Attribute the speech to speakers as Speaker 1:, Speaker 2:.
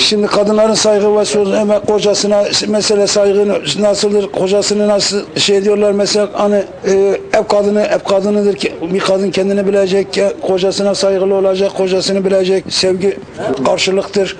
Speaker 1: Şimdi kadınların saygı ve söz emek kocasına mesela saygı nasıldır? Kocasını nasıl şey diyorlar mesela hani e, ev kadını ev kadınıdır ki bir kadın kendini bilecek, kocasına saygılı olacak, kocasını bilecek, sevgi karşılıktır.